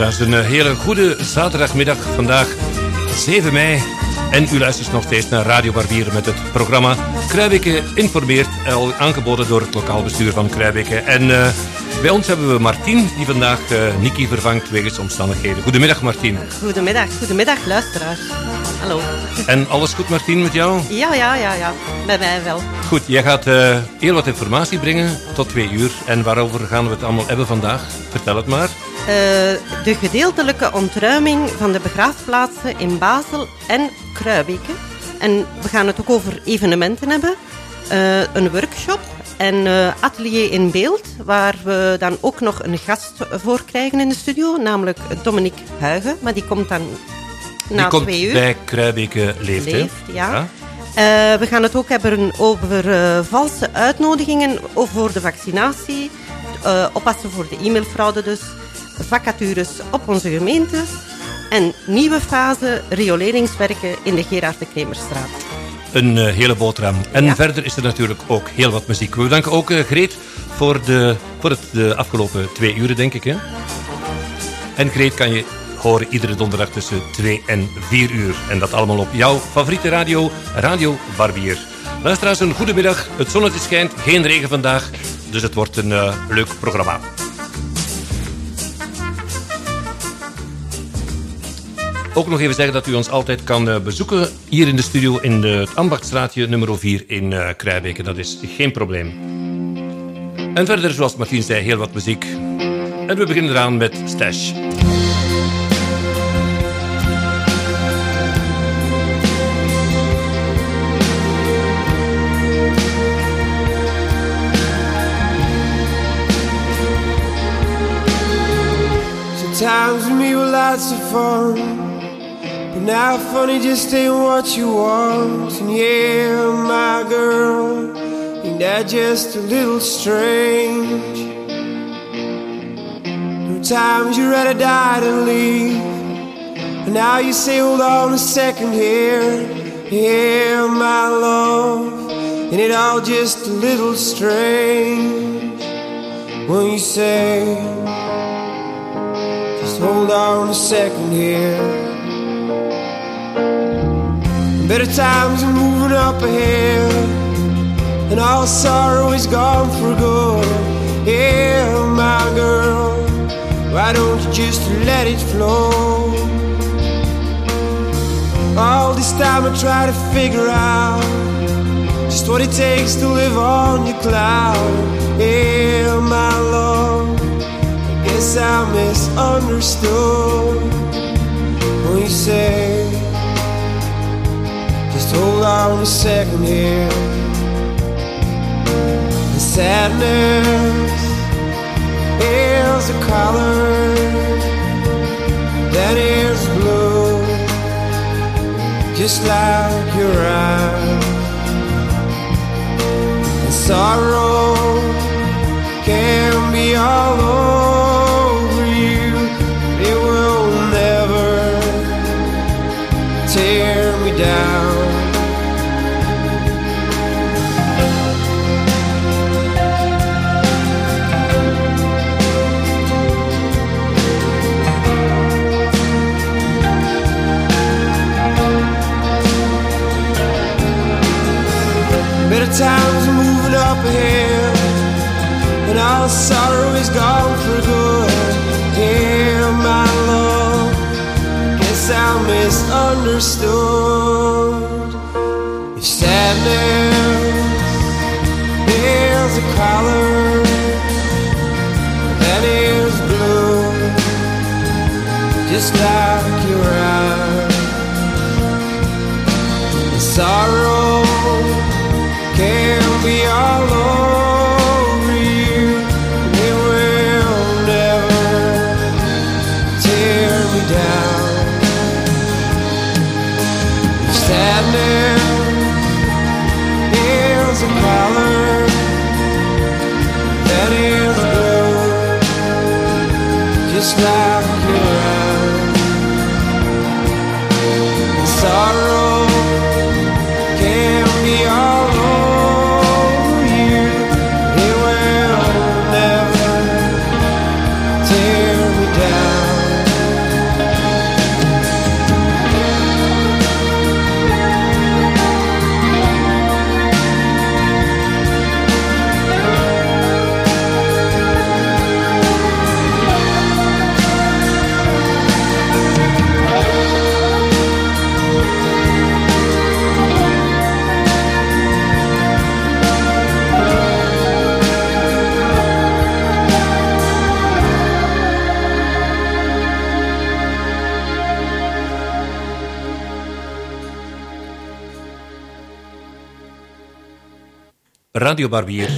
Luisteraars, een eh, hele goede zaterdagmiddag vandaag 7 mei. En u luistert nog steeds naar Radio Barbier met het programma Kruijbeke informeert, al aangeboden door het lokaal bestuur van Kruijbeke. En uh, bij ons hebben we Martien, die vandaag uh, Niki vervangt wegens omstandigheden. Goedemiddag Martien. Goedemiddag, goedemiddag luisteraars. Hallo. En alles goed Martien met jou? Ja, ja, ja, ja. Bij mij wel. Goed, jij gaat uh, heel wat informatie brengen tot twee uur. En waarover gaan we het allemaal hebben vandaag? Vertel het maar. Uh, de gedeeltelijke ontruiming van de begraafplaatsen in Basel en Kruibeke. En we gaan het ook over evenementen hebben. Uh, een workshop en uh, atelier in beeld, waar we dan ook nog een gast voor krijgen in de studio, namelijk Dominique Huigen. Maar die komt dan na die twee uur. bij Kruibeke leeft, leeft ja. ja. Uh, we gaan het ook hebben over uh, valse uitnodigingen voor de vaccinatie, uh, oppassen voor de e-mailfraude dus, vacatures op onze gemeentes en nieuwe fase rioleringswerken in de Gerard de Kremerstraat. Een uh, hele boterham. En ja. verder is er natuurlijk ook heel wat muziek. We bedanken ook uh, Greet voor, de, voor het, de afgelopen twee uren, denk ik. Hè? En Greet kan je horen iedere donderdag tussen 2 en 4 uur. En dat allemaal op jouw favoriete radio, Radio Barbier. Luisteraars, een goede middag. Het zonnetje schijnt, geen regen vandaag. Dus het wordt een uh, leuk programma. Ook nog even zeggen dat u ons altijd kan uh, bezoeken hier in de studio in het Ambachtstraatje nummer 4 in uh. Dat is geen probleem. En verder, zoals Martien zei, heel wat muziek. En we beginnen eraan met Stash. Me were lots of fun. Now funny just ain't what you want. And yeah, my girl, ain't that just a little strange? There times you rather die than leave. And now you say, hold on a second here. Yeah, my love, and it all just a little strange when you say just hold on a second here. Better times are moving up ahead, and all sorrow is gone for good. Yeah, my girl, why don't you just let it flow? All this time I try to figure out just what it takes to live on your cloud. Yeah, my love I guess I misunderstood when you say, just hold on a second here. The sadness is a color that is blue, just like your eyes. And sorrow can be all over. Times moving up ahead, and all sorrow is gone for good. Yeah, my love, guess I misunderstood. If sadness is a color that is blue, just like your eyes, sorrow Radio Barbier.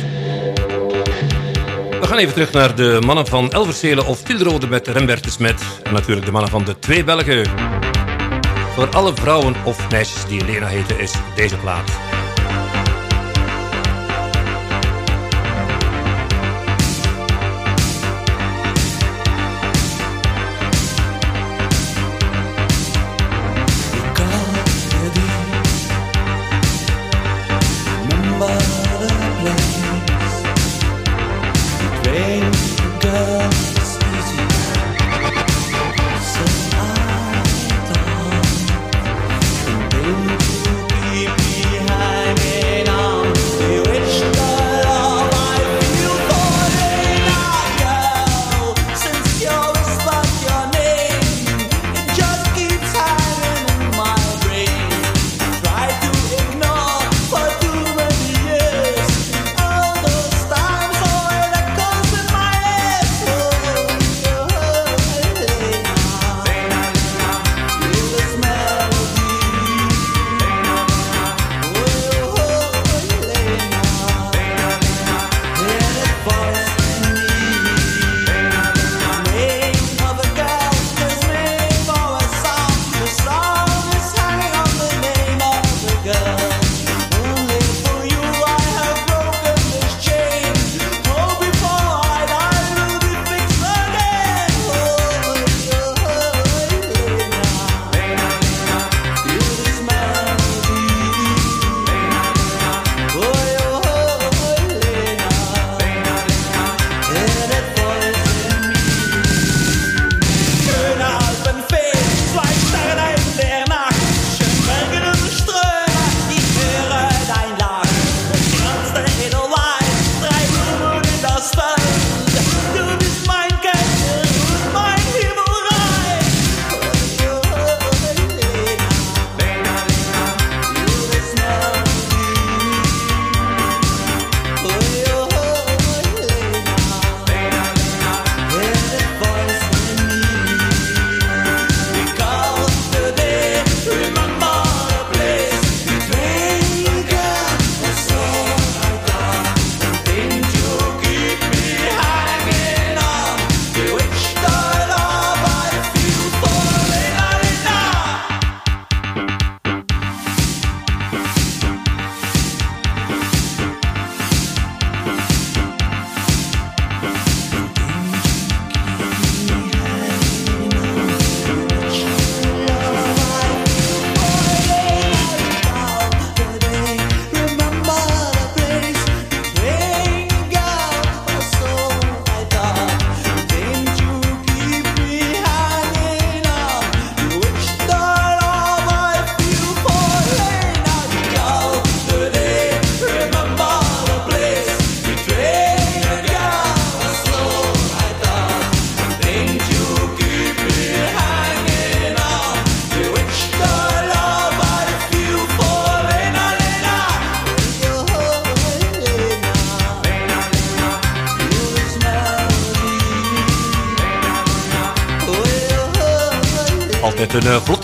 We gaan even terug naar de mannen van Elversele of Tilrode met Rembert de Smet. En natuurlijk de mannen van de twee Belgen. Voor alle vrouwen of meisjes die Lena heten is deze plaat.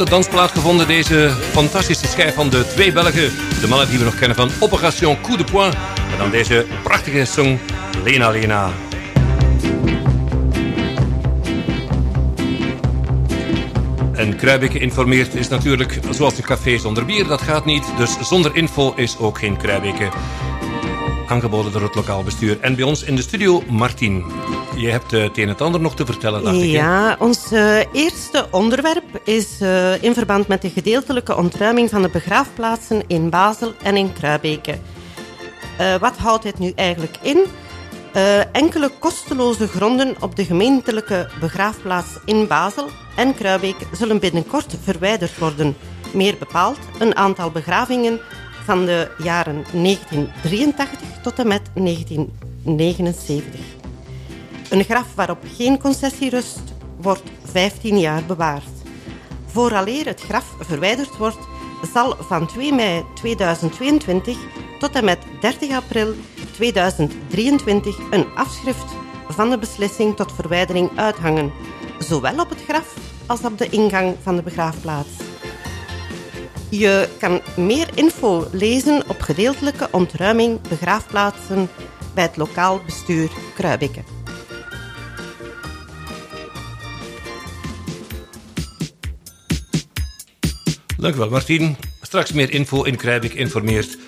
Dansplaat gevonden, deze fantastische schijf van de twee Belgen. De mannen die we nog kennen van Operation Coup de Poing. En dan deze prachtige song Lena Lena. En Kruibeke informeert is natuurlijk zoals een café zonder bier, dat gaat niet. Dus zonder info is ook geen Kruibeke. Aangeboden door het lokaal bestuur. En bij ons in de studio, Martien. Je hebt eh, het een en ander nog te vertellen, dacht ik. Ja, ons uh, eerste onderwerp is uh, in verband met de gedeeltelijke ontruiming van de begraafplaatsen in Basel en in Kruibeke. wat houdt dit nu eigenlijk in? enkele kosteloze gronden op de gemeentelijke begraafplaats in Basel en Kruibeek zullen binnenkort verwijderd worden. Meer bepaald een aantal begravingen van de jaren 1983 tot en met 1979. Een graf waarop geen concessie rust, wordt 15 jaar bewaard. Vooraleer het graf verwijderd wordt, zal van 2 mei 2022 tot en met 30 april 2023 een afschrift van de beslissing tot verwijdering uithangen, zowel op het graf als op de ingang van de begraafplaats. Je kan meer info lezen op gedeeltelijke ontruiming begraafplaatsen bij het lokaal bestuur Kruibeke. Dank u wel, Martien. Straks meer info in Kruibik informeert.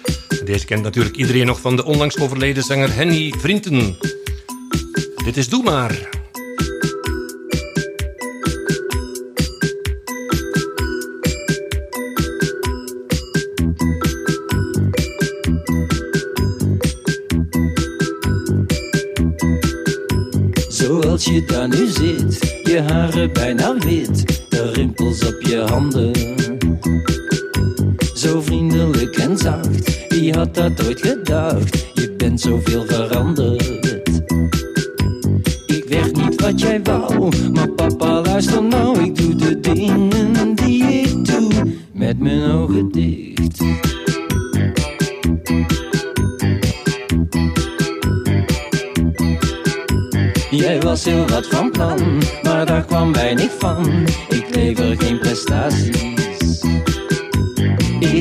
Deze kent natuurlijk iedereen nog van de onlangs overleden zanger Henny Vrienden. Dit is Doe Maar. Zoals je daar nu zit, je haren bijna wit, de rimpels op je handen. Zo vriendelijk en zacht, wie had dat ooit gedacht? Je bent zoveel veranderd. Ik werd niet wat jij wou, maar papa luister nou, ik doe de dingen die ik doe met mijn ogen dicht. Jij was heel wat van plan, maar daar kwam weinig van. Ik lever geen prestaties.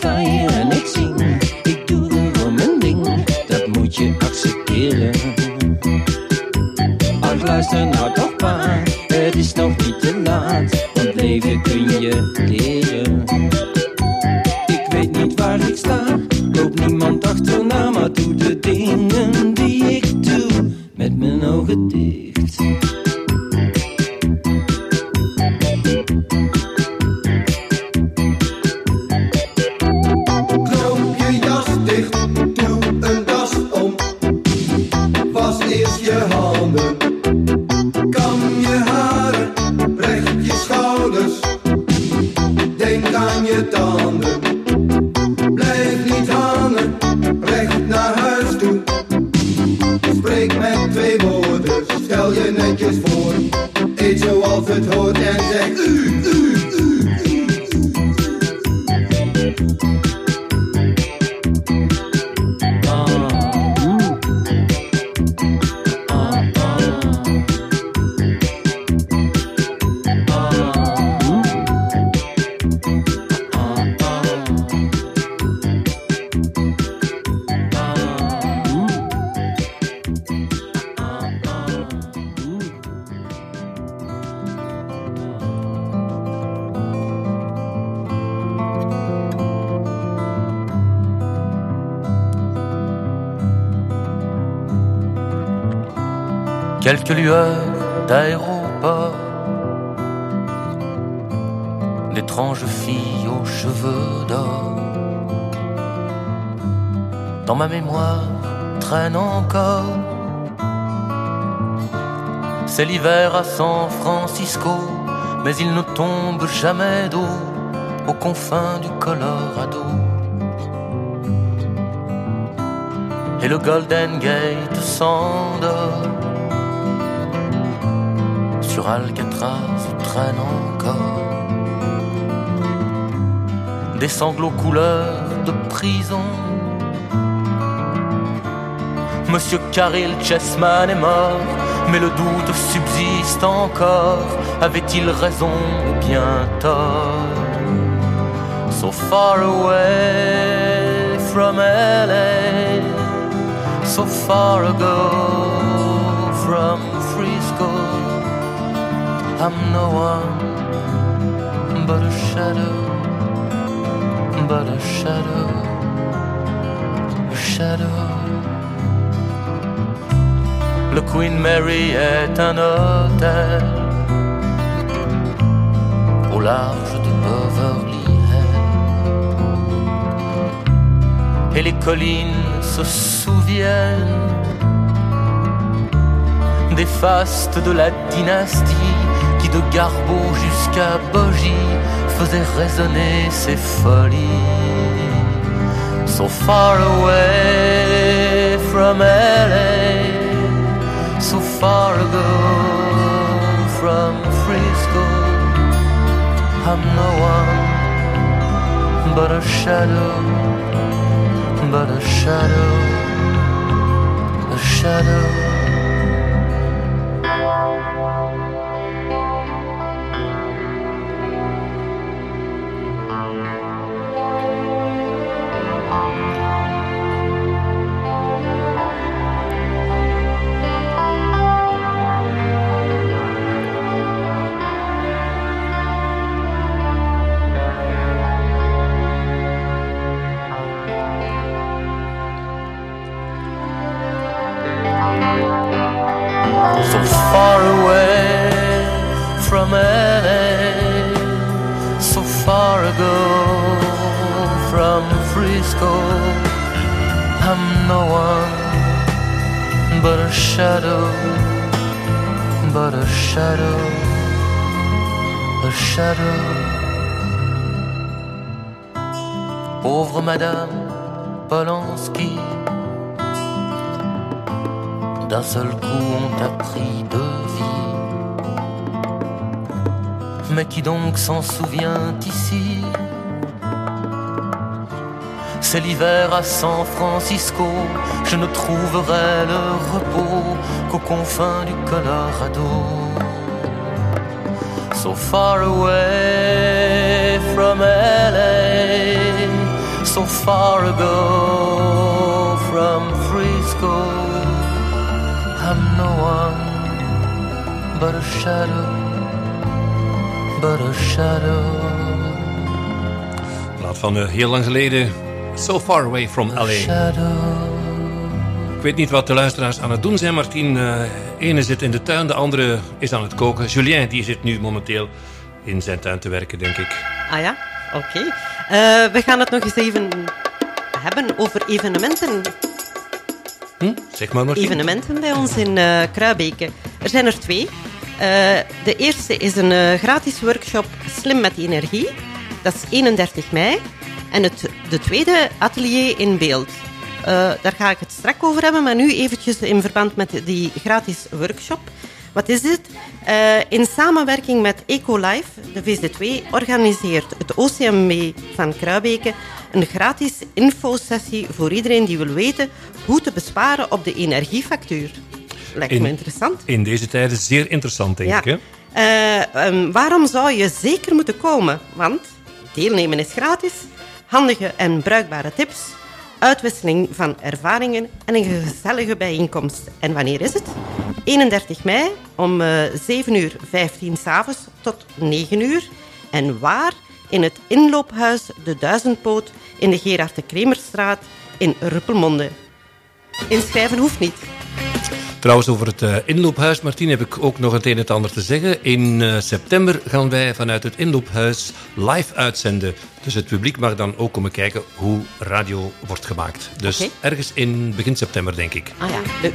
Sta hier en ik zing, ik doe gewoon mijn ding, dat moet je accepteren. Ach, luister nou d'étranges filles aux cheveux d'or. Dans ma mémoire traîne encore. C'est l'hiver à San Francisco, mais il ne tombe jamais d'eau aux confins du Colorado. Et le Golden Gate s'endort. Sur Alcatraz traîne encore des sanglots couleur de prison. Monsieur Caril Chessman est mort, mais le doute subsiste encore. Avait-il raison ou bien tort? So far away from LA, so far ago from Frisco. I'm no one but a shadow, Le Queen Mary est un hôtel au large de Beverly Hills. Et les collines se souviennent des fastes de la dynastie qui de Garbo jusqu'à Bogie faisait résonner ses folies. So far away from LA, so far ago from Frisco. I'm no one but a shadow, but a shadow, a shadow. Qui donc s'en souvient ici C'est l'hiver à San Francisco, je ne trouverai le repos qu'aux confins du Colorado. So far away from LA, so far ago from Frisco. I'm no one but a shadow, but a shadow. Plaat van heel lang geleden. So far away from LA. Shadow. Ik weet niet wat de luisteraars aan het doen zijn, Martien. Eh ene zit in de tuin, de andere is aan het koken. Julien die zit nu momenteel in zijn tuin te werken, denk ik. Ah ja, oké. Eh, we gaan het nog eens even hebben over evenementen. Hm? Zeg maar, Martien. Evenementen bij ons in eh Kruibeke. Er zijn er twee. Eh, de eerste is een eh, gratis workshop Slim met Energie. Dat is 31 mei. En het, de tweede atelier in beeld. Eh, daar ga ik het straks over hebben, maar nu eventjes in verband met die gratis workshop. Wat is dit? In samenwerking met EcoLife, de VZ2, organiseert het OCMW van Kruibeke een gratis infosessie voor iedereen die wil weten hoe te besparen op de energiefactuur. Lijkt In- me interessant. In deze tijden zeer interessant, denk ik. Hè? Eh, ehm, waarom zou je zeker moeten komen? Want deelnemen is gratis, handige en bruikbare tips, uitwisseling van ervaringen en een gezellige bijeenkomst. En wanneer is het? 31 mei om eh 7 uur 15 s'avonds tot 9 uur. En waar? In het inloophuis De Duizendpoot in de Gerard de Kremerstraat in Ruppelmonde. Inschrijven hoeft niet. Trouwens, over het eh, inloophuis, Martin, heb ik ook nog het een en het ander te zeggen. In eh, september gaan wij vanuit het inloophuis live uitzenden. Dus het publiek mag dan ook komen kijken hoe radio wordt gemaakt. Dus ergens in begin september, denk ik. Ah ja, leuk.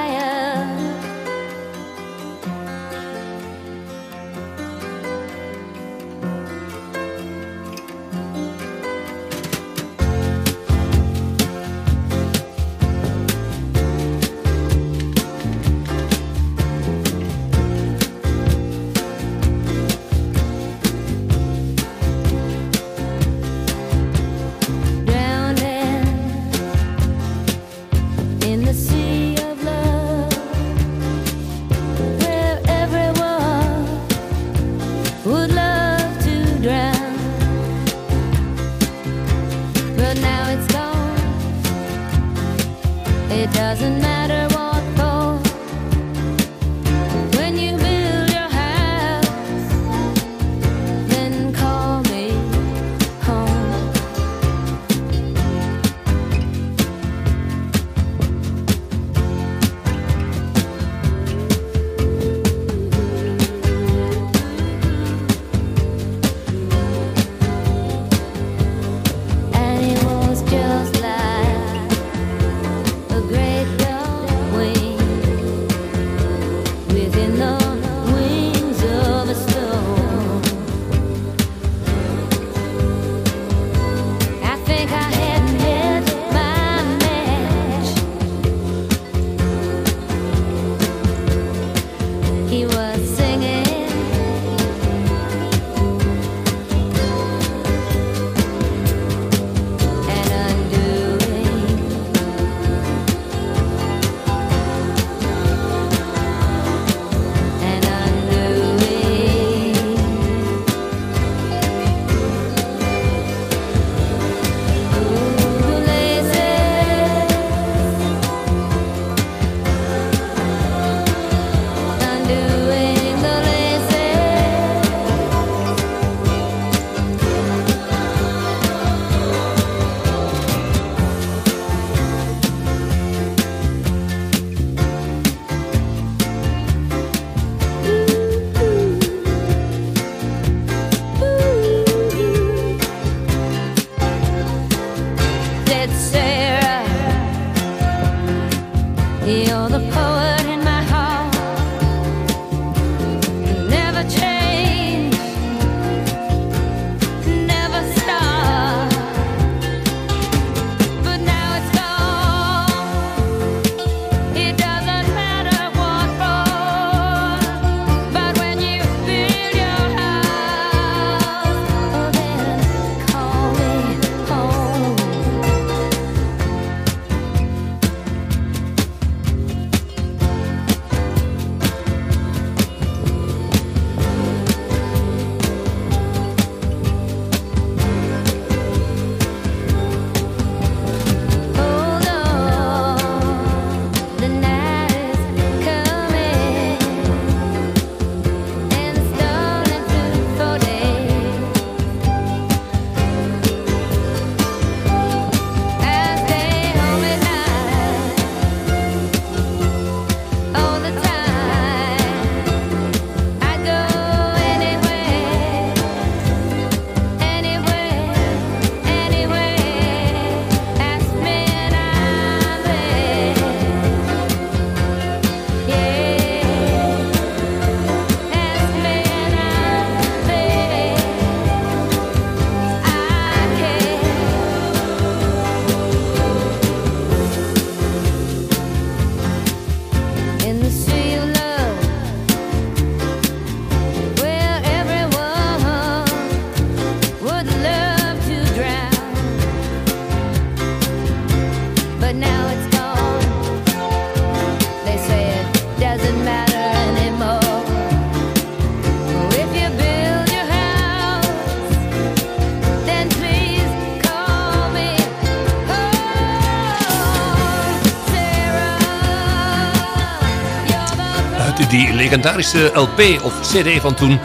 Legendarische LP of CD van toen.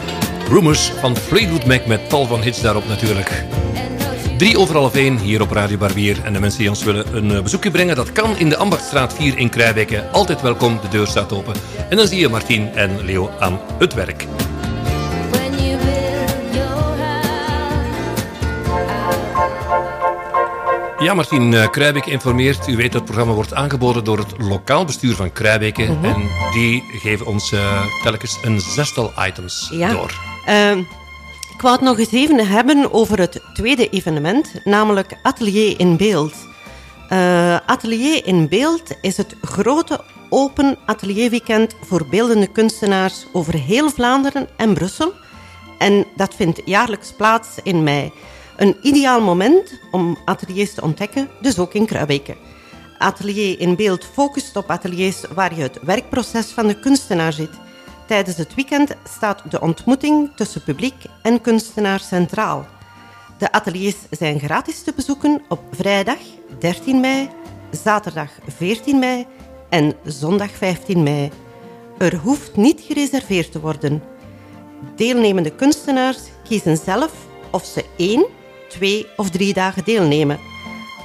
Rumors van Fleetwood Mac met tal van hits daarop natuurlijk. Drie over half één hier op Radio Barbier. En de mensen die ons willen een eh, bezoekje brengen, dat kan in de Ambachtstraat 4 in Kruijbeke. Altijd welkom, de deur staat open. En dan zie je Martien en Leo aan het werk. Ja, Martien, eh, Kruijbeke informeert. U weet dat het programma wordt aangeboden door het lokaal bestuur van Kruijbeke. En die geven ons eh, telkens een zestal items Ja. door. Ehm, ik wou het nog eens even hebben over het tweede evenement, namelijk Atelier in Beeld. Eh, Atelier in Beeld is het grote open atelierweekend voor beeldende kunstenaars over heel Vlaanderen en Brussel. En dat vindt jaarlijks plaats in mei. Een ideaal moment om ateliers te ontdekken, dus ook in Kruijbeke. Atelier in Beeld focust op ateliers waar je het werkproces van de kunstenaar ziet. Tijdens het weekend staat de ontmoeting tussen publiek en kunstenaar centraal. De ateliers zijn gratis te bezoeken op vrijdag 13 mei, zaterdag 14 mei en zondag 15 mei. Er hoeft niet gereserveerd te worden. Deelnemende kunstenaars kiezen zelf of ze één, twee of drie dagen deelnemen.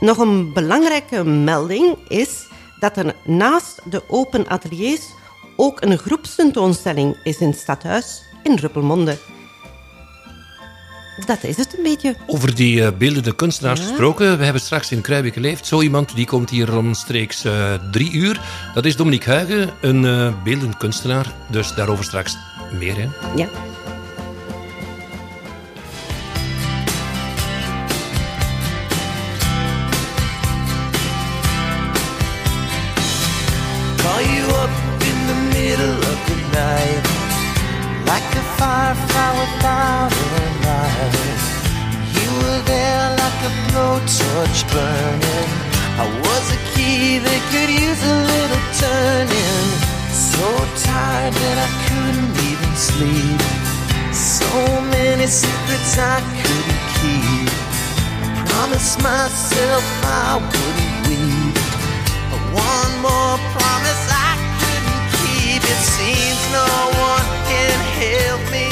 Nog een belangrijke melding is dat er naast de open ateliers ook een groepstentoonstelling is in het stadhuis in Ruppelmonde. Dat is het een beetje. Over die eh, beeldende kunstenaars Ja. gesproken. We hebben straks in Kruijbeke leeft. Zo iemand die komt hier omstreeks eh, drie uur. Dat is Dominique Huigen, een eh, beeldend kunstenaar. Dus daarover straks meer. Hè? Ja. Night Like a firefly without a light. You were there like a blowtorch burning. I was a key that could use a little turning. So tired that I couldn't even sleep. So many secrets I couldn't keep. I promised myself I wouldn't weep. One more promise seems no one can help me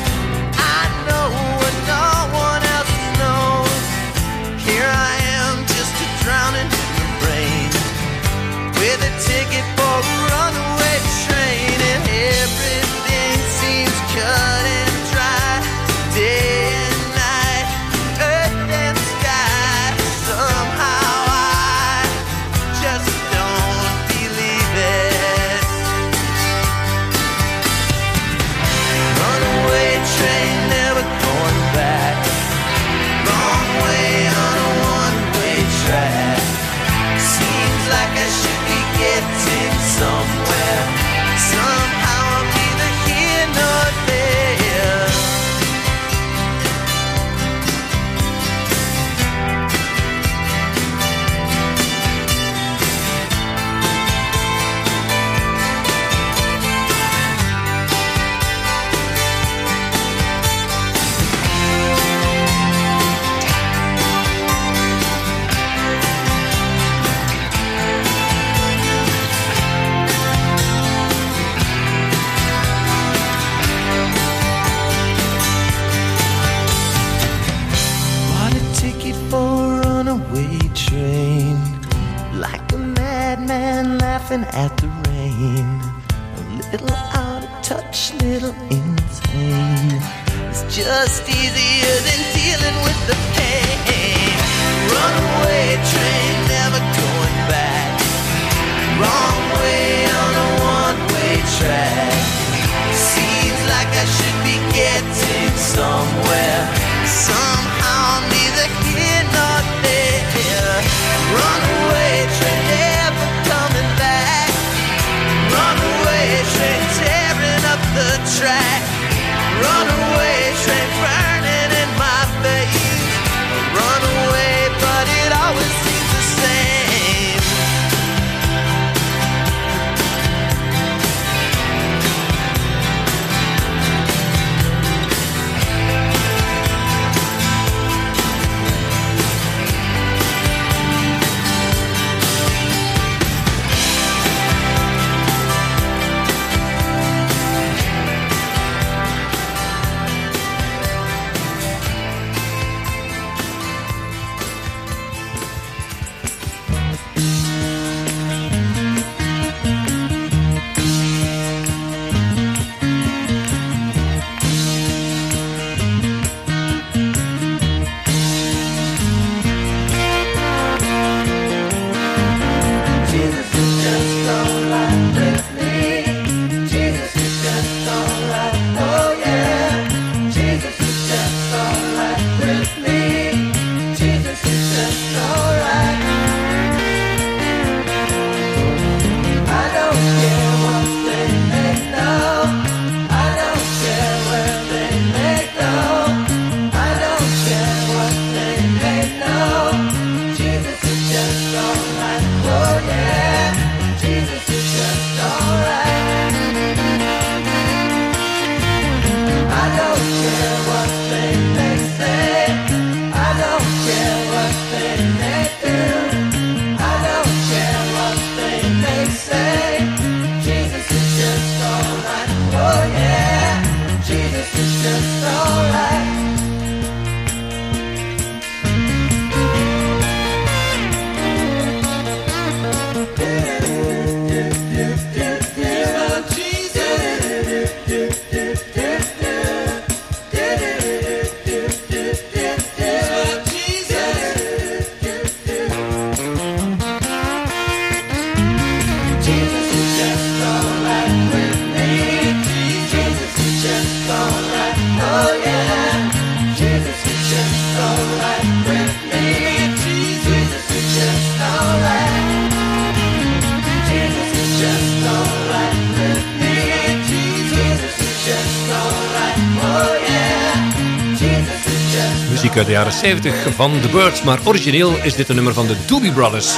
Jaren 70 van The Birds, maar origineel is dit een nummer van de Doobie Brothers.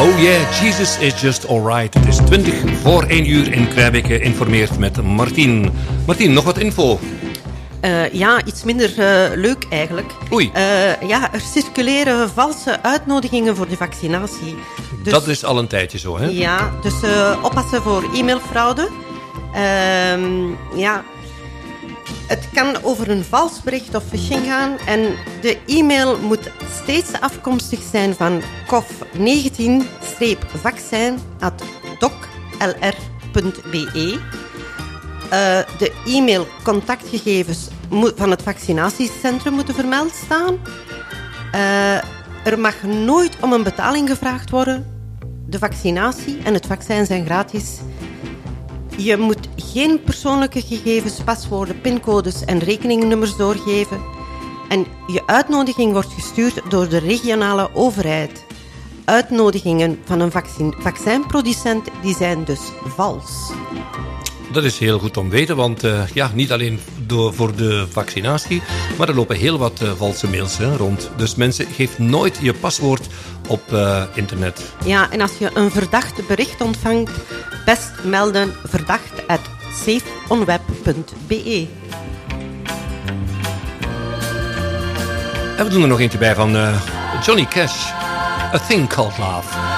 Oh yeah, Jesus is just alright. Het is 20 voor 1 uur in Krijbeke informeert met Martien. Martien, nog wat info? Eh, ja, iets minder eh, leuk eigenlijk. Oei. Eh, ja, er circuleren valse uitnodigingen voor de vaccinatie. Dus, Dat is al een tijdje zo, hè? Ja, dus oppassen voor e-mailfraude. Ehm, ja, het kan over een vals bericht of phishing gaan. En de e-mail moet steeds afkomstig zijn van cof19-vaccin.doclr.be. Eh, de e-mail contactgegevens van het vaccinatiecentrum moeten vermeld staan. Eh, er mag nooit om een betaling gevraagd worden. De vaccinatie en het vaccin zijn gratis. Je moet geen persoonlijke gegevens, paswoorden, pincodes en rekeningnummers doorgeven. En je uitnodiging wordt gestuurd door de regionale overheid. Uitnodigingen van een vaccin vaccinproducent die zijn dus vals. Dat is heel goed om te weten, want eh, ja, niet alleen door, voor de vaccinatie, maar er lopen heel wat eh, valse mails hè, rond. Dus mensen, geef nooit je paswoord op eh, internet. Ja, en als je een verdacht bericht ontvangt, best melden verdacht at safeonweb.be. En we doen er nog eentje bij van Johnny Cash. A Thing Called Love.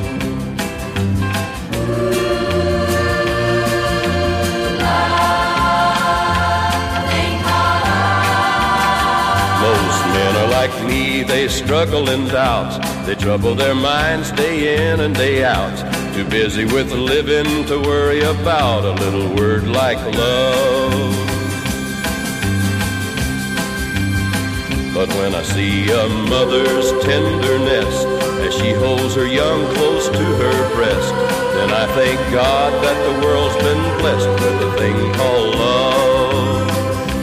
Like me, they struggle in doubt. They trouble their minds day in and day out. Too busy with living to worry about a little word like love. But when I see a mother's tenderness as she holds her young close to her breast, then I thank God that the world's been blessed with a thing called love.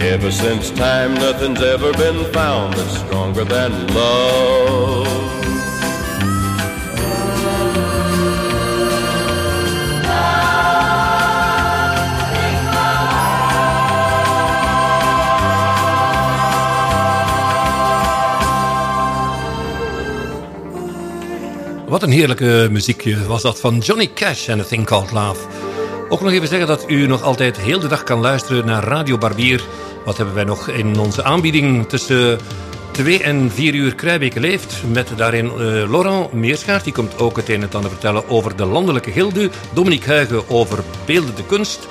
Ever since time, nothing's ever been found that's stronger than love. Wat een heerlijke muziekje was dat van Johnny Cash en A Thing Called Love. Ook nog even zeggen dat u nog altijd heel de dag kan luisteren naar Radio Barbier. Wat hebben wij nog in onze aanbieding tussen 2 en 4 uur Kruijbeke leeft. Met daarin eh, Laurent Meerschaert, die komt ook het een en het ander vertellen over de landelijke gilde. Dominique Huigen over beeldende kunst.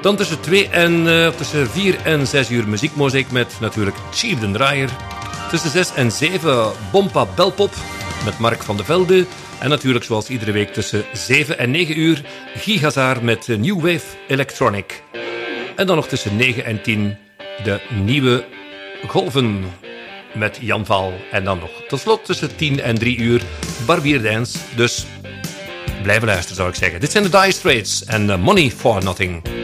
Dan tussen 2 en eh, tussen 4 en 6 uur muziekmozaïek met natuurlijk Chief den Draaier. Tussen 6 en 7 Bompa Belpop met Mark van de Velde. En natuurlijk zoals iedere week tussen 7 en 9 uur Gigazaar met New Wave Electronic. En dan nog tussen 9 en 10 de nieuwe golven met Jan Val. En dan nog tot slot tussen 10 en 3 uur Barbier Dance. Dus blijven luisteren zou ik zeggen. Dit zijn de Dire Straits en eh, Money for Nothing.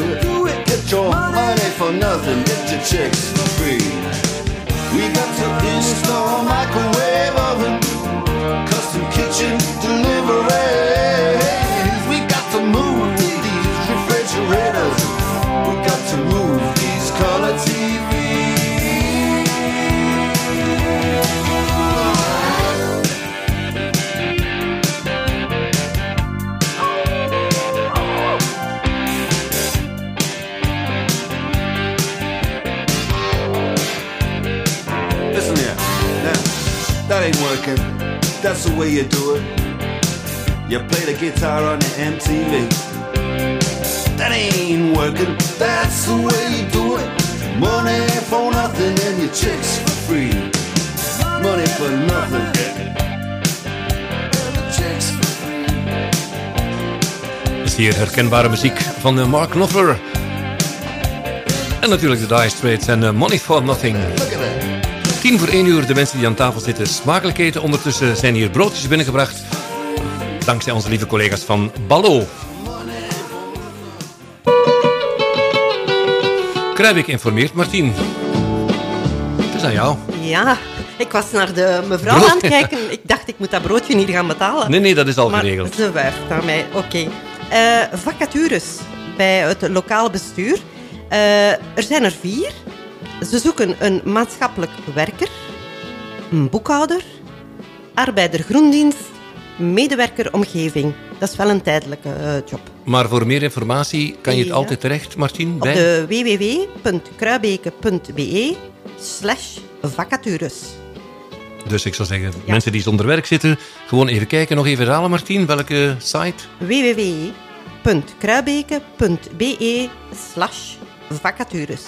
do it. Do it. Get your money for nothing. Get your chicks for free. We got to install microwave oven, custom kitchen deliveries. Working. That's the way you do it. You play the guitar on the MTV. That ain't working. That's the way you do it. Money for nothing and your chicks for free. Money for nothing. And the chicks for free. is hier herkenbare muziek van eh, Mark Knopfler. En natuurlijk de Dire Straits en eh, Money for Nothing. Tien voor één uur, de mensen die aan tafel zitten smakelijk eten. Ondertussen zijn hier broodjes binnengebracht. Dankzij onze lieve collega's van Ballo. Kruijbeek informeert, Martien. Het is aan jou. Ja, ik was naar de mevrouw Brood. aan het kijken. Ik dacht, ik moet dat broodje niet gaan betalen. Nee, nee, dat is al maar geregeld. ze wuift naar mij. Oké. Eh, vacatures bij het lokaal bestuur. Eh, er zijn er vier. Ze zoeken een maatschappelijk werker, een boekhouder, arbeider groendienst, medewerker omgeving. Dat is wel een tijdelijke eh, job. Maar voor meer informatie kan je het altijd terecht, Martin, bij... Op de www.kruibeke.be slash vacatures. Dus ik zou zeggen, mensen die zonder werk zitten, gewoon even kijken. Nog even herhalen, Martin, welke site? www.kruibeke.be slash vacatures.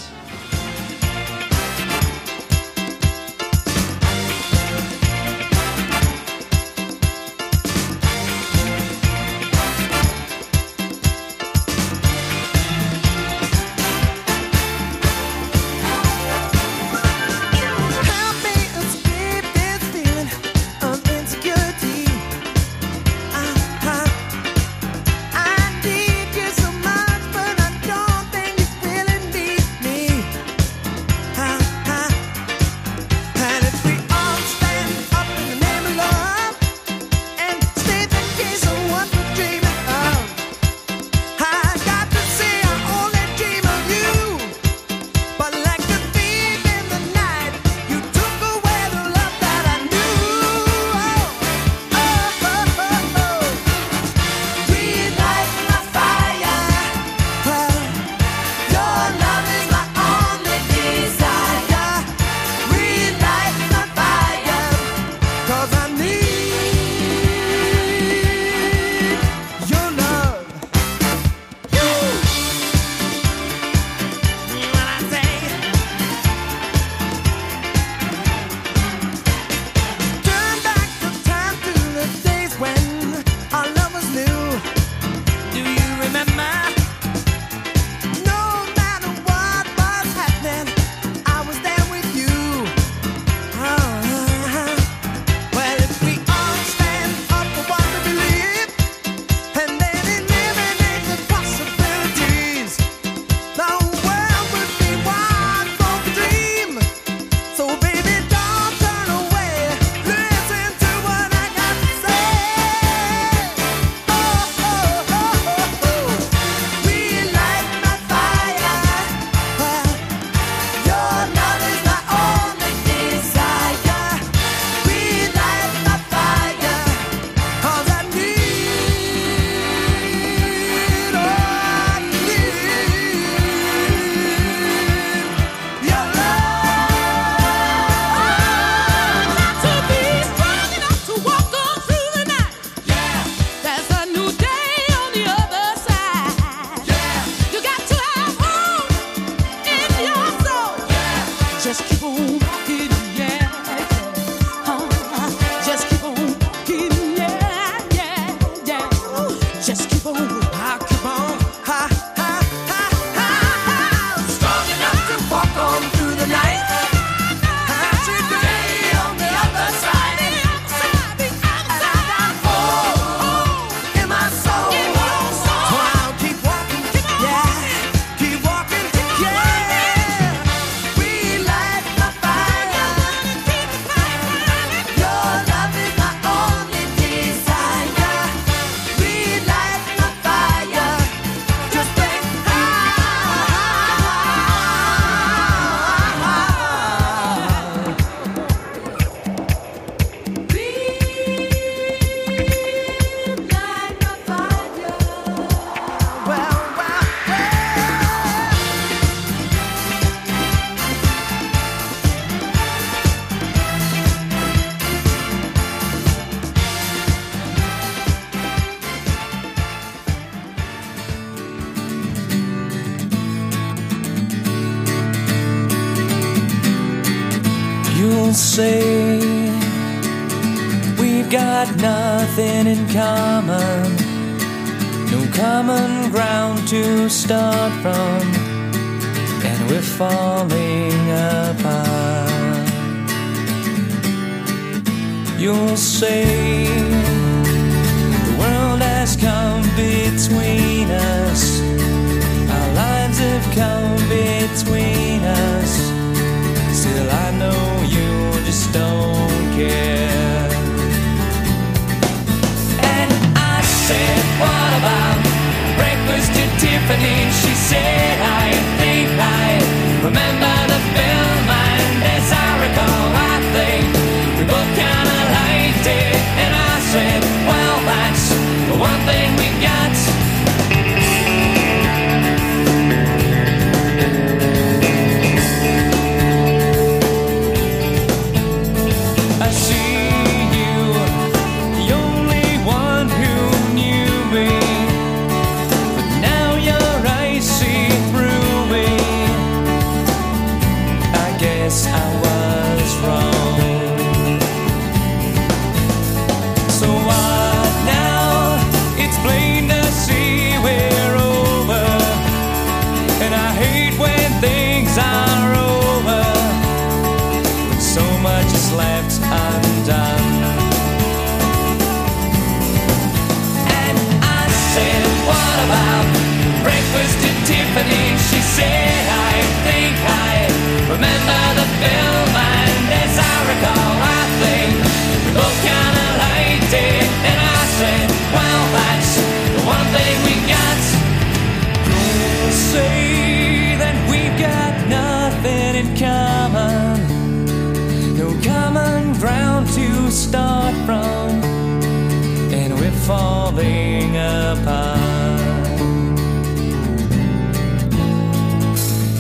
Falling apart.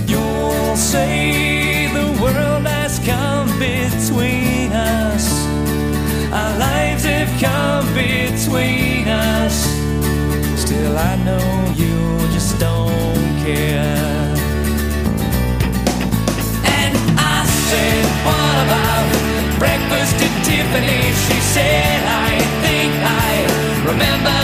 You'll say the world has come between us, our lives have come between us. Still, I know remember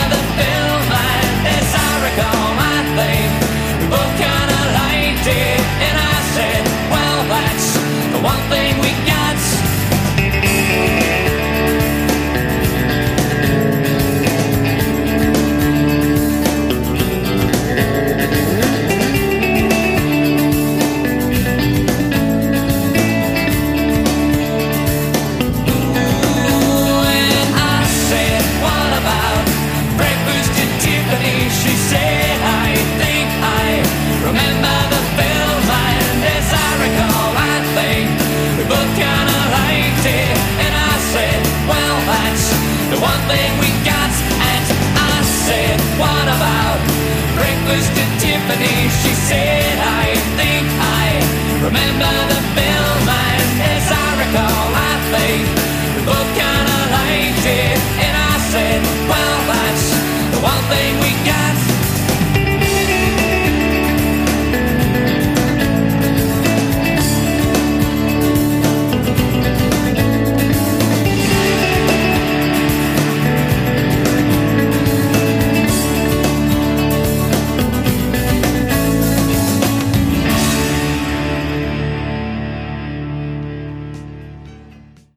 Tiffany? She said, I think I remember the film, and as I recall, I think we both kind of liked it. And I said, Well, that's the one thing we got.